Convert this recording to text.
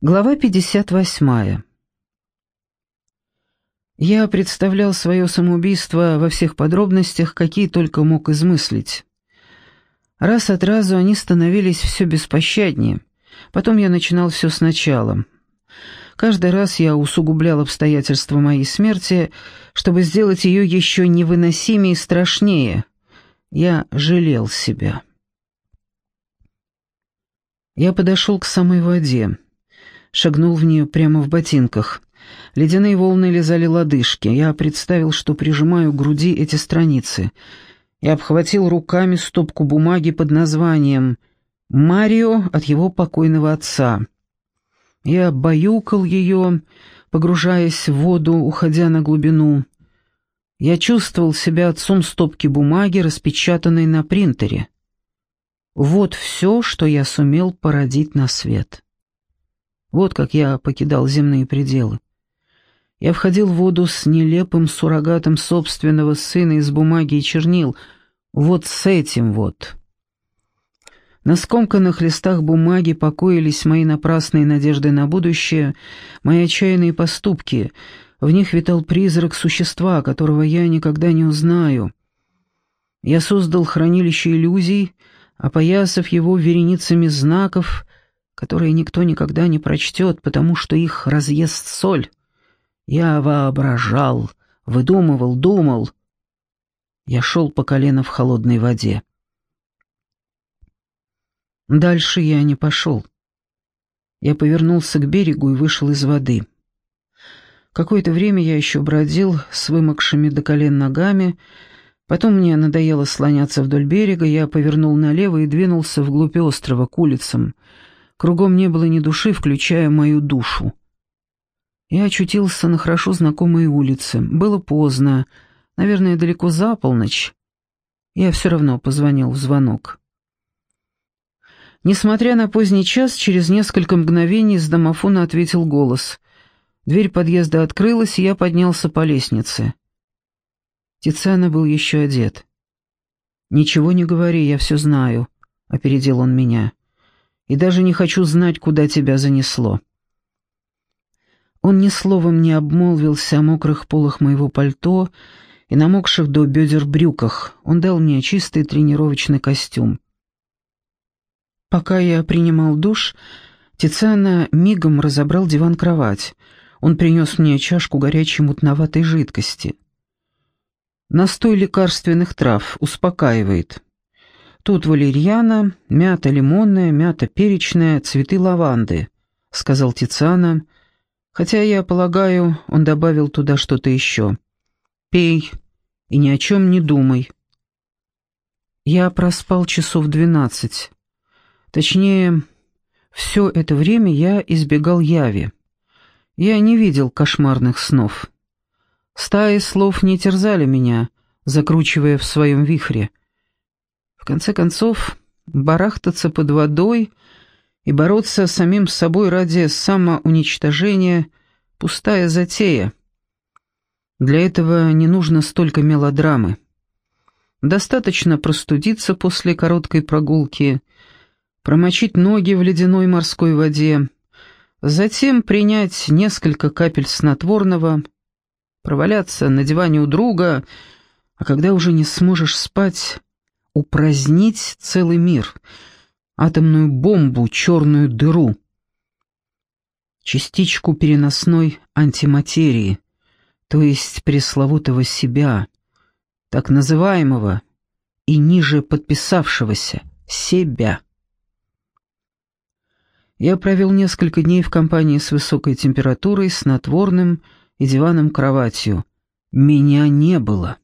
Глава 58. Я представлял свое самоубийство во всех подробностях, какие только мог измыслить. Раз от разу они становились все беспощаднее. Потом я начинал все сначала. Каждый раз я усугублял обстоятельства моей смерти, чтобы сделать ее еще невыносимее и страшнее. Я жалел себя. Я подошел к самой воде шагнул в нее прямо в ботинках. Ледяные волны лизали лодыжки. Я представил, что прижимаю к груди эти страницы. Я обхватил руками стопку бумаги под названием «Марио от его покойного отца». Я баюкал ее, погружаясь в воду, уходя на глубину. Я чувствовал себя отцом стопки бумаги, распечатанной на принтере. Вот все, что я сумел породить на свет. Вот как я покидал земные пределы. Я входил в воду с нелепым суррогатом собственного сына из бумаги и чернил. Вот с этим вот. На скомканных листах бумаги покоились мои напрасные надежды на будущее, мои отчаянные поступки. В них витал призрак существа, которого я никогда не узнаю. Я создал хранилище иллюзий, опоясав его вереницами знаков — которые никто никогда не прочтет, потому что их разъест соль. Я воображал, выдумывал, думал. Я шел по колено в холодной воде. Дальше я не пошел. Я повернулся к берегу и вышел из воды. Какое-то время я еще бродил с вымокшими до колен ногами, потом мне надоело слоняться вдоль берега, я повернул налево и двинулся вглубь острова, к улицам — Кругом не было ни души, включая мою душу. Я очутился на хорошо знакомой улице. Было поздно, наверное, далеко за полночь. Я все равно позвонил в звонок. Несмотря на поздний час, через несколько мгновений с домофона ответил голос. Дверь подъезда открылась, и я поднялся по лестнице. Тициана был еще одет. «Ничего не говори, я все знаю», — опередил он меня и даже не хочу знать, куда тебя занесло». Он ни словом не обмолвился о мокрых полах моего пальто и намокших до бедер брюках. Он дал мне чистый тренировочный костюм. Пока я принимал душ, Тициана мигом разобрал диван-кровать. Он принес мне чашку горячей мутноватой жидкости. Настой лекарственных трав успокаивает. «Тут валерьяна, мята лимонная, мята перечная, цветы лаванды», — сказал Тициана, хотя, я полагаю, он добавил туда что-то еще. «Пей и ни о чем не думай». Я проспал часов двенадцать. Точнее, все это время я избегал яви. Я не видел кошмарных снов. Стаи слов не терзали меня, закручивая в своем вихре конце концов, барахтаться под водой и бороться с самим собой ради самоуничтожения — пустая затея. Для этого не нужно столько мелодрамы. Достаточно простудиться после короткой прогулки, промочить ноги в ледяной морской воде, затем принять несколько капель снотворного, проваляться на диване у друга, а когда уже не сможешь спать, упразднить целый мир, атомную бомбу, черную дыру, частичку переносной антиматерии, то есть пресловутого себя, так называемого и ниже подписавшегося себя. Я провел несколько дней в компании с высокой температурой, снотворным и диваном-кроватью. Меня не было.